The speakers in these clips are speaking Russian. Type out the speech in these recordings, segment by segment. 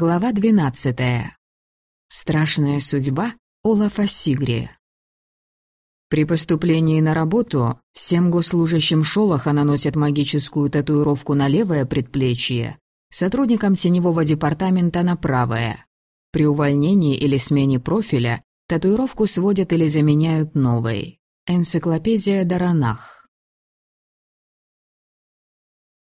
Глава 12. Страшная судьба Олафа Сигри. При поступлении на работу всем госслужащим Шолоха наносят магическую татуировку на левое предплечье, сотрудникам теневого департамента на правое. При увольнении или смене профиля татуировку сводят или заменяют новой. Энциклопедия Даранах.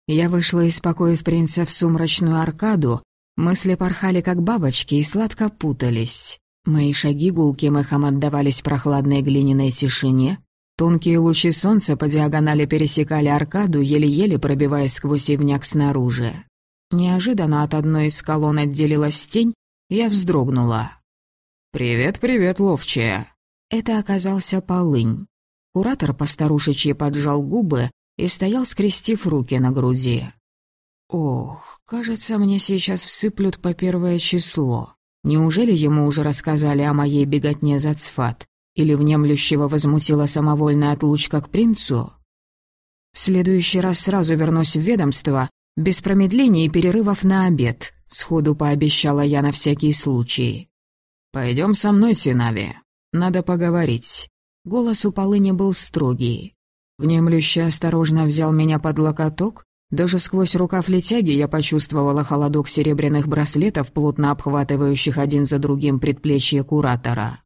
Я вышла из покоев принца в сумрачную аркаду, Мысли порхали, как бабочки, и сладко путались. Мои шаги гулким эхом отдавались прохладной глиняной тишине. Тонкие лучи солнца по диагонали пересекали аркаду, еле-еле пробиваясь сквозь ивняк снаружи. Неожиданно от одной из колонн отделилась тень, я вздрогнула. «Привет, привет, ловчая!» Это оказался полынь. Куратор постарушечьи поджал губы и стоял, скрестив руки на груди. Ох, кажется, мне сейчас всыплют по первое число. Неужели ему уже рассказали о моей беготне за Цфат? Или внемлющего возмутила самовольная отлучка к принцу? В следующий раз сразу вернусь в ведомство, без промедления и перерывов на обед, сходу пообещала я на всякий случай. Пойдем со мной, Синави. Надо поговорить. Голос у полыни был строгий. Внемлющий осторожно взял меня под локоток, даже сквозь рукав летяги я почувствовала холодок серебряных браслетов, плотно обхватывающих один за другим предплечье куратора.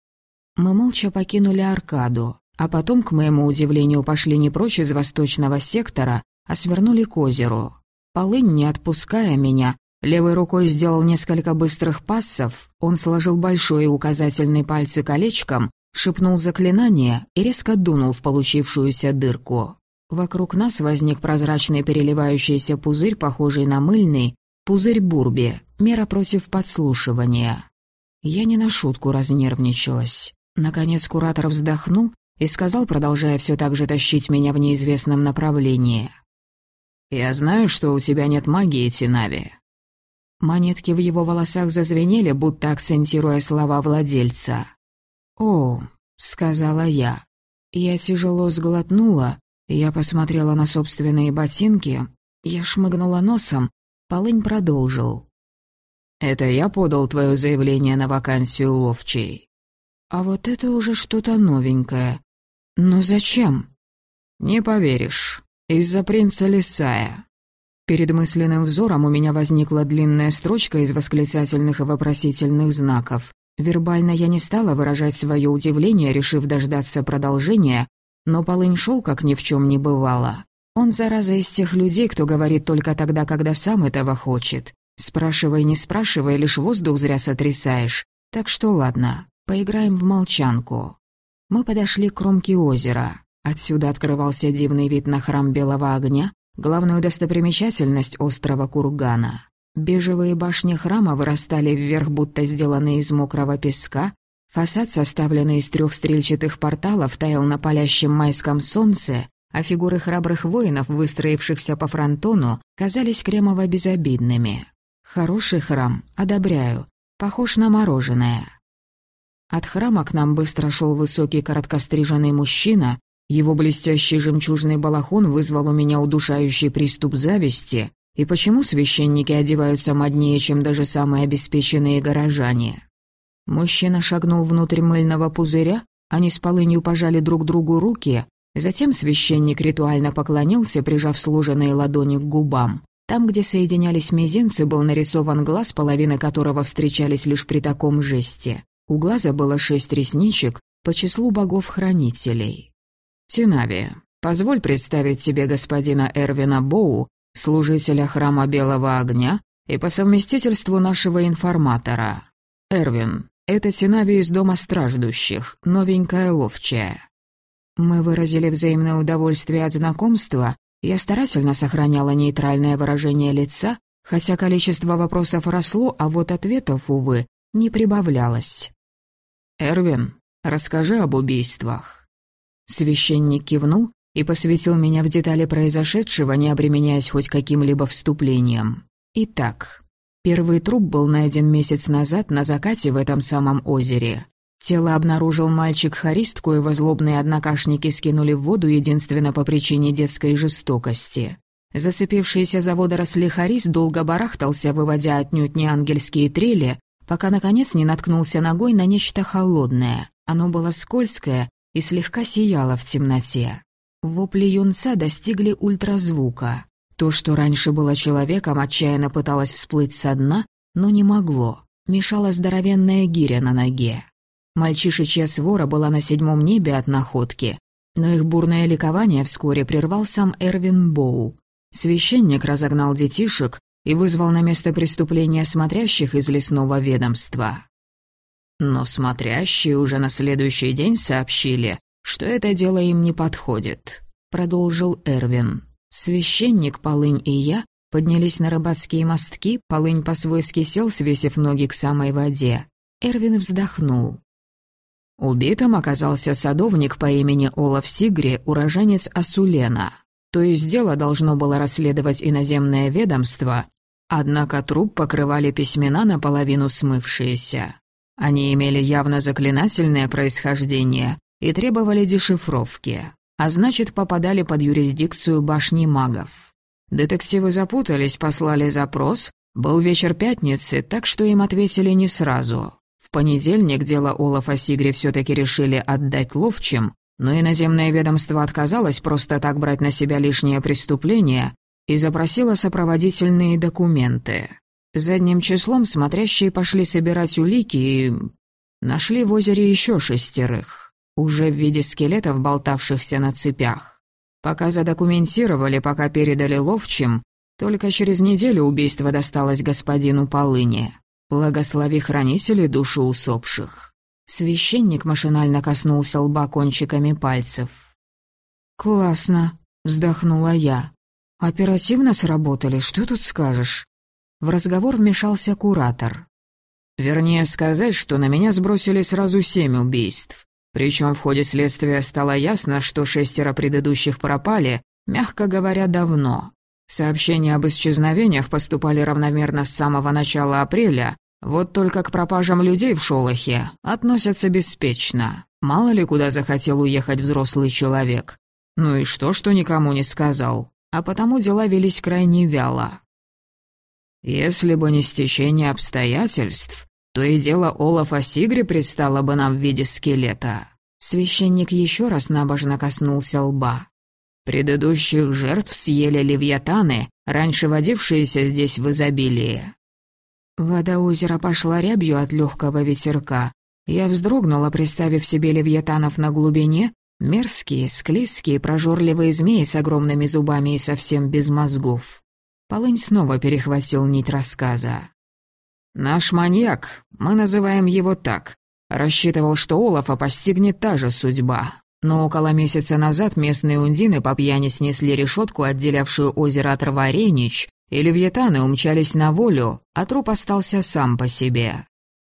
Мы молча покинули аркаду, а потом, к моему удивлению, пошли не прочь из восточного сектора, а свернули к озеру. Полынь, не отпуская меня, левой рукой сделал несколько быстрых пассов, он сложил большой и указательный пальцы колечком, шепнул заклинание и резко дунул в получившуюся дырку. Вокруг нас возник прозрачный переливающийся пузырь, похожий на мыльный, пузырь Бурби, мера против подслушивания. Я не на шутку разнервничалась. Наконец куратор вздохнул и сказал, продолжая все так же тащить меня в неизвестном направлении. «Я знаю, что у тебя нет магии, Тинави». Монетки в его волосах зазвенели, будто акцентируя слова владельца. «О», — сказала я. Я тяжело сглотнула, я посмотрела на собственные ботинки, я шмыгнула носом, Полынь продолжил. «Это я подал твое заявление на вакансию ловчей». «А вот это уже что-то новенькое. Но зачем?» «Не поверишь. Из-за принца Лисая». Перед мысленным взором у меня возникла длинная строчка из восклицательных и вопросительных знаков. Вербально я не стала выражать свое удивление, решив дождаться продолжения, но Полынь шел, как ни в чем не бывало. Он, зараза, из тех людей, кто говорит только тогда, когда сам этого хочет. Спрашивай, не спрашивай, лишь воздух зря сотрясаешь. Так что ладно, поиграем в молчанку. Мы подошли к кромке озера. Отсюда открывался дивный вид на храм Белого Огня, главную достопримечательность острова Кургана. Бежевые башни храма вырастали вверх, будто сделанные из мокрого песка, Фасад, составленный из трех стрельчатых порталов, таял на палящем майском солнце, а фигуры храбрых воинов, выстроившихся по фронтону, казались кремово-безобидными. Хороший храм, одобряю, похож на мороженое. От храма к нам быстро шел высокий короткостриженный мужчина, его блестящий жемчужный балахон вызвал у меня удушающий приступ зависти, и почему священники одеваются моднее, чем даже самые обеспеченные горожане? Мужчина шагнул внутрь мыльного пузыря, они с полынью пожали друг другу руки, затем священник ритуально поклонился, прижав сложенные ладони к губам. Там, где соединялись мизинцы, был нарисован глаз, половины которого встречались лишь при таком жесте. У глаза было шесть ресничек по числу богов-хранителей. «Тинави, позволь представить тебе господина Эрвина Боу, служителя храма Белого Огня и по совместительству нашего информатора. Эрвин, это Синави из Дома Страждущих, новенькая ловчая. Мы выразили взаимное удовольствие от знакомства, я старательно сохраняла нейтральное выражение лица, хотя количество вопросов росло, а вот ответов, увы, не прибавлялось. «Эрвин, расскажи об убийствах». Священник кивнул и посвятил меня в детали произошедшего, не обременяясь хоть каким-либо вступлением. Итак, Первый труп был найден месяц назад на закате в этом самом озере. Тело обнаружил мальчик-харист, коего злобные однокашники скинули в воду единственно по причине детской жестокости. Зацепившийся за водоросли Харис долго барахтался, выводя отнюдь не ангельские трели, пока, наконец, не наткнулся ногой на нечто холодное. Оно было скользкое и слегка сияло в темноте. Вопли юнца достигли ультразвука. То, что раньше было человеком, отчаянно пыталось всплыть со дна, но не могло. Мешала здоровенная гиря на ноге. Мальчишечья свора была на седьмом небе от находки, но их бурное ликование вскоре прервал сам Эрвин Боу. Священник разогнал детишек и вызвал на место преступления смотрящих из лесного ведомства. Но смотрящие уже на следующий день сообщили, что это дело им не подходит, продолжил Эрвин. Священник, Полынь и я поднялись на рыбацкие мостки, Полынь по-свойски сел, свесив ноги к самой воде. Эрвин вздохнул. Убитым оказался садовник по имени Олаф Сигри, уроженец Асулена. То есть дело должно было расследовать иноземное ведомство, однако труп покрывали письмена наполовину смывшиеся. Они имели явно заклинательное происхождение и требовали дешифровки, а значит, попадали под юрисдикцию башни магов. Детективы запутались, послали запрос, был вечер пятницы, так что им ответили не сразу. В понедельник дело Олафа Сигри все-таки решили отдать ловчим, но иноземное ведомство отказалось просто так брать на себя лишнее преступление и запросило сопроводительные документы. Задним числом смотрящие пошли собирать улики и... Нашли в озере еще шестерых, уже в виде скелетов, болтавшихся на цепях. Пока задокументировали, пока передали ловчим, только через неделю убийство досталось господину Полыне. Благослови хранители душу усопших. Священник машинально коснулся лба кончиками пальцев. «Классно», — вздохнула я. «Оперативно сработали, что тут скажешь?» В разговор вмешался куратор. «Вернее сказать, что на меня сбросили сразу семь убийств. Причем в ходе следствия стало ясно, что шестеро предыдущих пропали, мягко говоря, давно. Сообщения об исчезновениях поступали равномерно с самого начала апреля, вот только к пропажам людей в Шолохе относятся беспечно. Мало ли куда захотел уехать взрослый человек. Ну и что, что никому не сказал. А потому дела велись крайне вяло. Если бы не стечение обстоятельств, то и дело Олафа Сигри предстало бы нам в виде скелета. Священник еще раз набожно коснулся лба. Предыдущих жертв съели левьятаны, раньше водившиеся здесь в изобилии. Вода озера пошла рябью от легкого ветерка. Я вздрогнула, представив себе левьятанов на глубине, мерзкие, склизкие, прожорливые змеи с огромными зубами и совсем без мозгов. Полынь снова перехватил нить рассказа. «Наш маньяк, мы называем его так, рассчитывал, что Олафа постигнет та же судьба. Но около месяца назад местные ундины по пьяни снесли решетку, отделявшую озеро от Рваренич, и левьетаны умчались на волю, а труп остался сам по себе.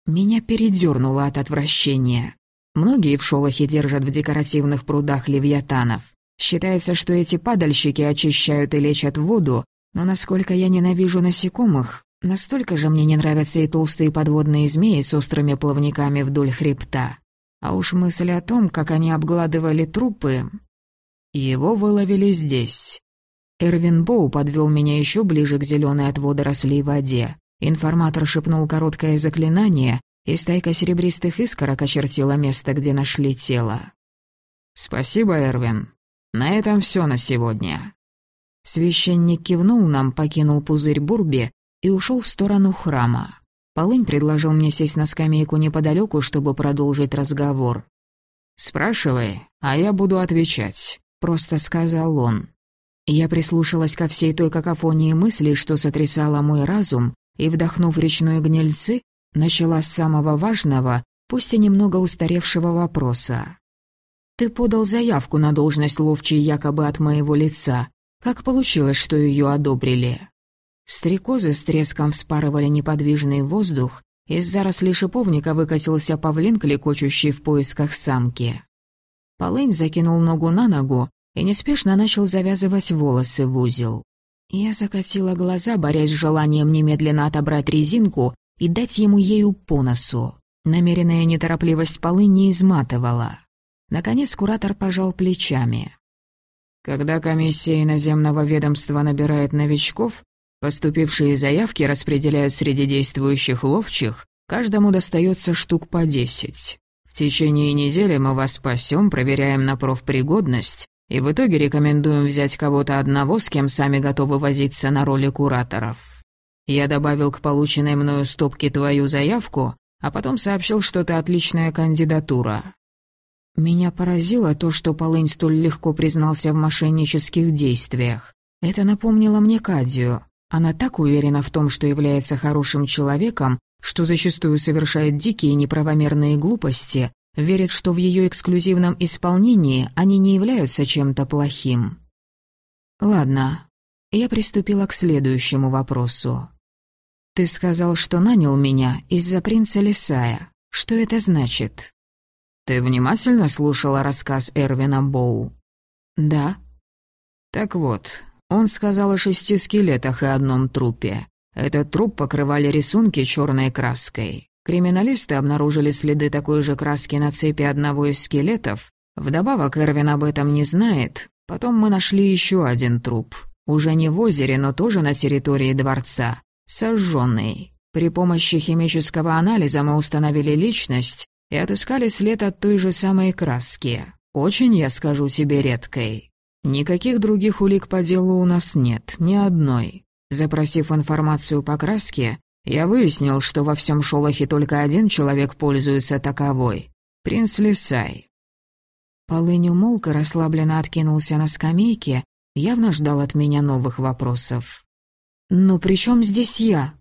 Меня передернуло от отвращения. Многие в шолохе держат в декоративных прудах левьетанов. Считается, что эти падальщики очищают и лечат воду, но насколько я ненавижу насекомых, настолько же мне не нравятся и толстые подводные змеи с острыми плавниками вдоль хребта. А уж мысль о том, как они обгладывали трупы... Его выловили здесь. Эрвин Боу подвел меня еще ближе к зеленой от водорослей воде. Информатор шепнул короткое заклинание, и стайка серебристых искорок очертила место, где нашли тело. «Спасибо, Эрвин. На этом все на сегодня». Священник кивнул нам, покинул пузырь Бурби и ушел в сторону храма. Полынь предложил мне сесть на скамейку неподалеку, чтобы продолжить разговор. «Спрашивай, а я буду отвечать», — просто сказал он. Я прислушалась ко всей той какофонии мыслей, что сотрясала мой разум, и, вдохнув речной гнильцы, начала с самого важного, пусть и немного устаревшего вопроса. «Ты подал заявку на должность ловчей якобы от моего лица. Как получилось, что ее одобрили?» Стрекозы с треском вспарывали неподвижный воздух, из зарослей шиповника выкатился павлин, клекочущий в поисках самки. Полынь закинул ногу на ногу и неспешно начал завязывать волосы в узел. Я закатила глаза, борясь с желанием немедленно отобрать резинку и дать ему ею по носу. Намеренная неторопливость полы не изматывала. Наконец куратор пожал плечами. Когда комиссия иноземного ведомства набирает новичков, поступившие заявки распределяют среди действующих ловчих, каждому достается штук по десять. В течение недели мы вас спасем, проверяем на профпригодность и в итоге рекомендуем взять кого-то одного, с кем сами готовы возиться на роли кураторов. Я добавил к полученной мною стопке твою заявку, а потом сообщил, что ты отличная кандидатура. Меня поразило то, что Полынь столь легко признался в мошеннических действиях. Это напомнило мне Кадию. Она так уверена в том, что является хорошим человеком, что зачастую совершает дикие неправомерные глупости, верит, что в ее эксклюзивном исполнении они не являются чем-то плохим. Ладно, я приступила к следующему вопросу. Ты сказал, что нанял меня из-за принца Лисая. Что это значит? «Ты внимательно слушала рассказ Эрвина Боу?» «Да». «Так вот, он сказал о шести скелетах и одном трупе. Этот труп покрывали рисунки черной краской. Криминалисты обнаружили следы такой же краски на цепи одного из скелетов. Вдобавок Эрвин об этом не знает. Потом мы нашли еще один труп. Уже не в озере, но тоже на территории дворца. Сожженный. При помощи химического анализа мы установили личность и отыскали след от той же самой краски. Очень, я скажу тебе, редкой. Никаких других улик по делу у нас нет, ни одной. Запросив информацию по краске, я выяснил, что во всем Шолохе только один человек пользуется таковой — принц Лисай. Полынь умолк и расслабленно откинулся на скамейке, явно ждал от меня новых вопросов. «Но при чем здесь я?»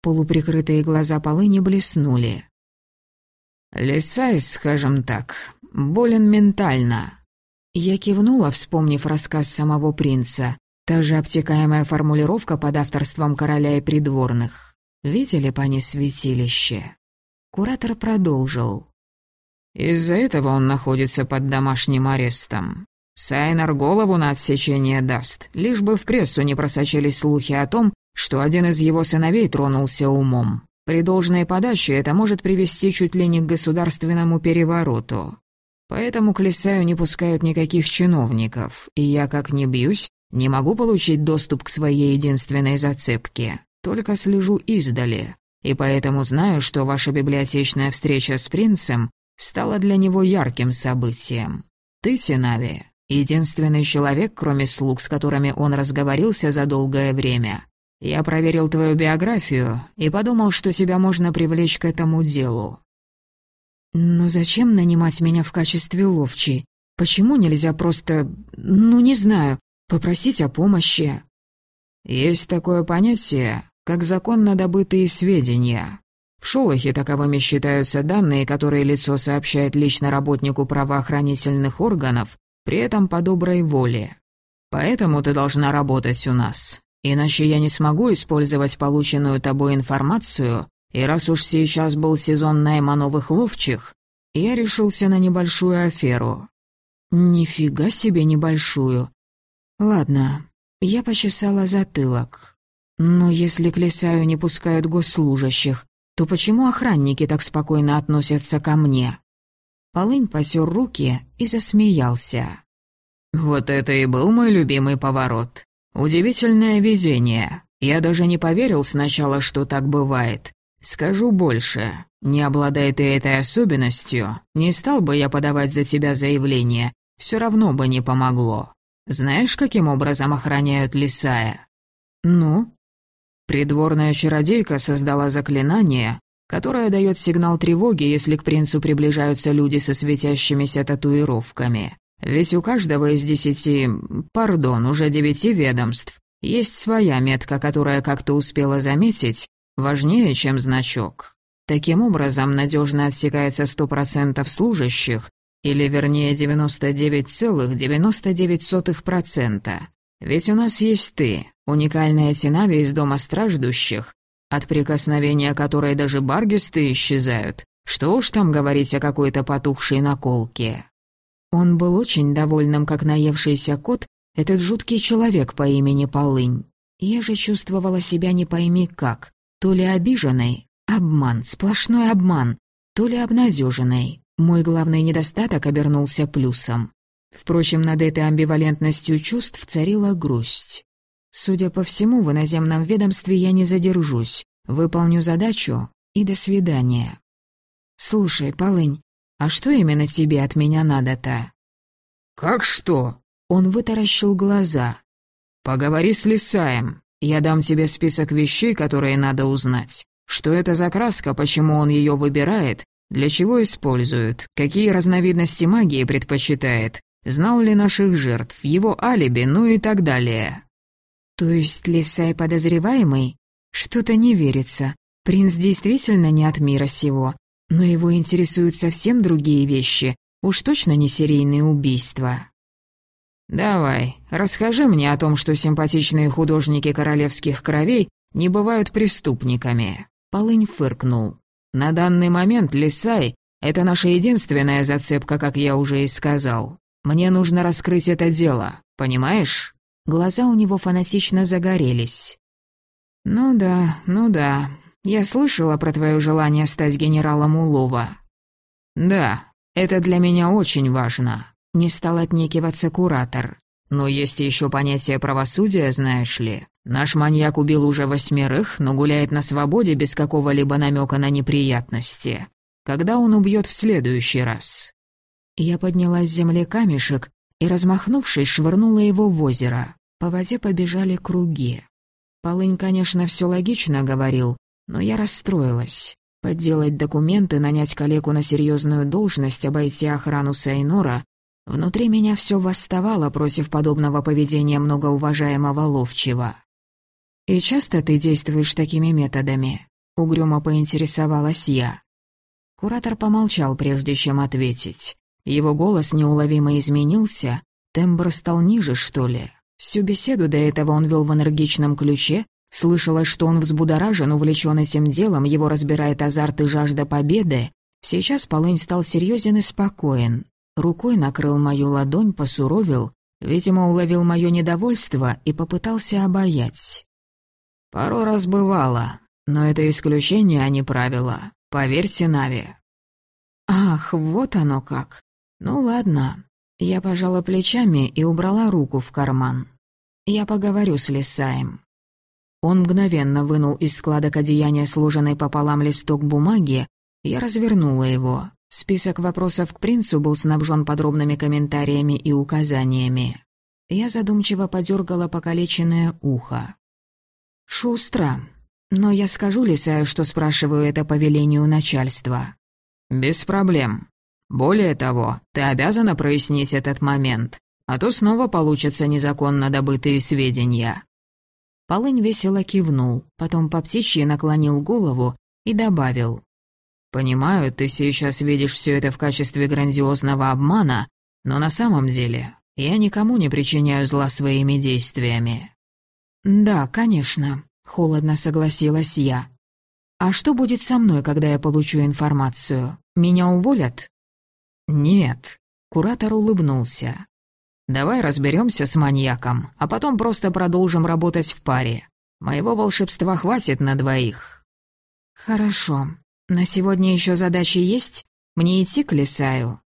Полуприкрытые глаза Полыни блеснули. «Лисай, скажем так, болен ментально». Я кивнула, вспомнив рассказ самого принца. Та же обтекаемая формулировка под авторством короля и придворных. Видели б они святилище? Куратор продолжил. «Из-за этого он находится под домашним арестом. Сайнер голову на отсечение даст, лишь бы в прессу не просочились слухи о том, что один из его сыновей тронулся умом. При должной подаче это может привести чуть ли не к государственному перевороту. Поэтому к Лисаю не пускают никаких чиновников, и я, как ни бьюсь, не могу получить доступ к своей единственной зацепке, только слежу издали, и поэтому знаю, что ваша библиотечная встреча с принцем стала для него ярким событием. Ты, Синави, единственный человек, кроме слуг, с которыми он разговорился за долгое время, я проверил твою биографию и подумал, что тебя можно привлечь к этому делу. Но зачем нанимать меня в качестве ловчей? Почему нельзя просто, ну не знаю, попросить о помощи? Есть такое понятие, как законно добытые сведения. В Шолохе таковыми считаются данные, которые лицо сообщает лично работнику правоохранительных органов, при этом по доброй воле. Поэтому ты должна работать у нас. Иначе я не смогу использовать полученную тобой информацию, и раз уж сейчас был сезон найма новых ловчих, я решился на небольшую аферу. Нифига себе небольшую. Ладно, я почесала затылок. Но если к Лисаю не пускают госслужащих, то почему охранники так спокойно относятся ко мне? Полынь посер руки и засмеялся. «Вот это и был мой любимый поворот. Удивительное везение. Я даже не поверил сначала, что так бывает. Скажу больше. Не обладая ты этой особенностью, не стал бы я подавать за тебя заявление. Все равно бы не помогло. Знаешь, каким образом охраняют Лисая? Ну? Придворная чародейка создала заклинание, которое дает сигнал тревоги, если к принцу приближаются люди со светящимися татуировками. Ведь у каждого из десяти, пардон, уже девяти ведомств есть своя метка, которая как-то успела заметить, важнее, чем значок. Таким образом, надежно отсекается сто процентов служащих, или вернее 99,99%. Ведь у нас есть ты, уникальная Синави из Дома Страждущих, от прикосновения которой даже баргисты исчезают. Что уж там говорить о какой-то потухшей наколке. Он был очень довольным, как наевшийся кот, этот жуткий человек по имени Полынь. Я же чувствовала себя не пойми как, то ли обиженной, обман, сплошной обман, то ли обнадеженной. Мой главный недостаток обернулся плюсом. Впрочем, над этой амбивалентностью чувств царила грусть. Судя по всему, в иноземном ведомстве я не задержусь, выполню задачу и до свидания. Слушай, Полынь, а что именно тебе от меня надо-то? Как что? Он вытаращил глаза. Поговори с Лисаем. Я дам тебе список вещей, которые надо узнать. Что это за краска, почему он ее выбирает, для чего использует, какие разновидности магии предпочитает, знал ли наших жертв, его алиби, ну и так далее. То есть Лисай подозреваемый? Что-то не верится. Принц действительно не от мира сего, но его интересуют совсем другие вещи, уж точно не серийные убийства. «Давай, расскажи мне о том, что симпатичные художники королевских кровей не бывают преступниками», — Полынь фыркнул. «На данный момент Лисай — это наша единственная зацепка, как я уже и сказал. Мне нужно раскрыть это дело, понимаешь?» Глаза у него фанатично загорелись. «Ну да, ну да. Я слышала про твое желание стать генералом улова». «Да, это для меня очень важно», — не стал отнекиваться куратор. «Но есть еще понятие правосудия, знаешь ли. Наш маньяк убил уже восьмерых, но гуляет на свободе без какого-либо намека на неприятности. Когда он убьет в следующий раз?» Я подняла с земли камешек и, размахнувшись, швырнула его в озеро. По воде побежали круги. Полынь, конечно, все логично говорил, но я расстроилась. Подделать документы, нанять коллегу на серьезную должность, обойти охрану Сайнора. Внутри меня все восставало против подобного поведения многоуважаемого ловчего. «И часто ты действуешь такими методами?» — угрюмо поинтересовалась я. Куратор помолчал, прежде чем ответить. Его голос неуловимо изменился, тембр стал ниже, что ли. Всю беседу до этого он вел в энергичном ключе, слышалось, что он взбудоражен, увлечен этим делом, его разбирает азарт и жажда победы. Сейчас Полынь стал серьезен и спокоен. Рукой накрыл мою ладонь, посуровил, видимо, уловил мое недовольство и попытался обаять. «Пару раз бывало, но это исключение, а не правило. Поверьте Нави». «Ах, вот оно как. Ну ладно». Я пожала плечами и убрала руку в карман. Я поговорю с Лисаем. Он мгновенно вынул из складок одеяния сложенный пополам листок бумаги, я развернула его. Список вопросов к принцу был снабжен подробными комментариями и указаниями. Я задумчиво подергала покалеченное ухо. «Шустро. Но я скажу Лисаю, что спрашиваю это по велению начальства». «Без проблем», более того, ты обязана прояснить этот момент, а то снова получатся незаконно добытые сведения». Полынь весело кивнул, потом по птичьи наклонил голову и добавил. «Понимаю, ты сейчас видишь все это в качестве грандиозного обмана, но на самом деле я никому не причиняю зла своими действиями». «Да, конечно», — холодно согласилась я. «А что будет со мной, когда я получу информацию? Меня уволят?» «Нет», — куратор улыбнулся. «Давай разберемся с маньяком, а потом просто продолжим работать в паре. Моего волшебства хватит на двоих». «Хорошо. На сегодня еще задачи есть? Мне идти к Лисаю?»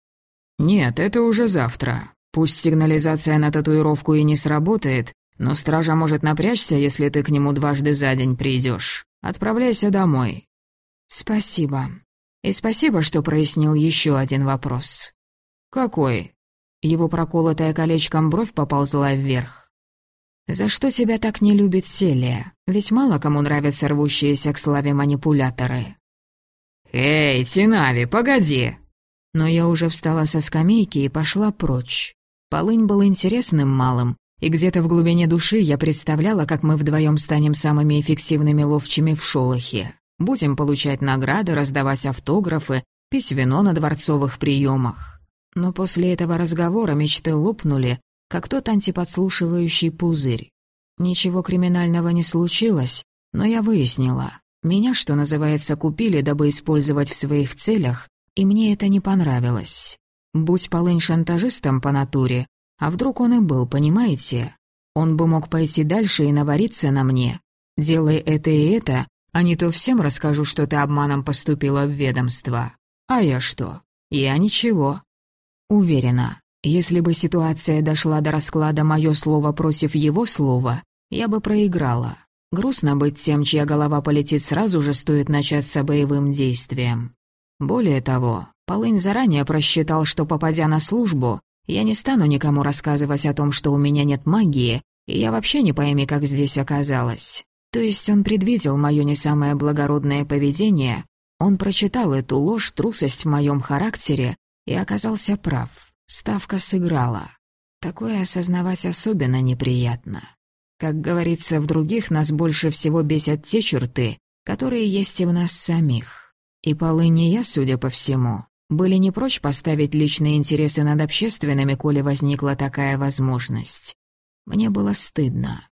«Нет, это уже завтра. Пусть сигнализация на татуировку и не сработает, но стража может напрячься, если ты к нему дважды за день придешь. Отправляйся домой». «Спасибо», и спасибо, что прояснил еще один вопрос. Какой? Его проколотая колечком бровь поползла вверх. За что тебя так не любит Селия? Ведь мало кому нравятся рвущиеся к славе манипуляторы. Эй, Тинави, погоди! Но я уже встала со скамейки и пошла прочь. Полынь был интересным малым, и где-то в глубине души я представляла, как мы вдвоем станем самыми эффективными ловчими в шолохе. Будем получать награды, раздавать автографы, пить вино на дворцовых приемах. Но после этого разговора мечты лопнули, как тот антиподслушивающий пузырь. Ничего криминального не случилось, но я выяснила. Меня, что называется, купили, дабы использовать в своих целях, и мне это не понравилось. Будь Полынь шантажистом по натуре, а вдруг он и был, понимаете? Он бы мог пойти дальше и навариться на мне. Делай это и это, а не то всем расскажу, что ты обманом поступила в ведомство. А я что? Я ничего. Уверена, Если бы ситуация дошла до расклада «моё слово против его слова», я бы проиграла. Грустно быть тем, чья голова полетит сразу же, стоит начаться боевым действием. Более того, Полынь заранее просчитал, что, попадя на службу, я не стану никому рассказывать о том, что у меня нет магии, и я вообще не пойми, как здесь оказалась. То есть он предвидел моё не самое благородное поведение, он прочитал эту ложь, трусость в моем характере и оказался прав. Ставка сыграла. Такое осознавать особенно неприятно. Как говорится, в других нас больше всего бесят те черты, которые есть и в нас самих. И полыни я, судя по всему, были не прочь поставить личные интересы над общественными, коли возникла такая возможность. Мне было стыдно.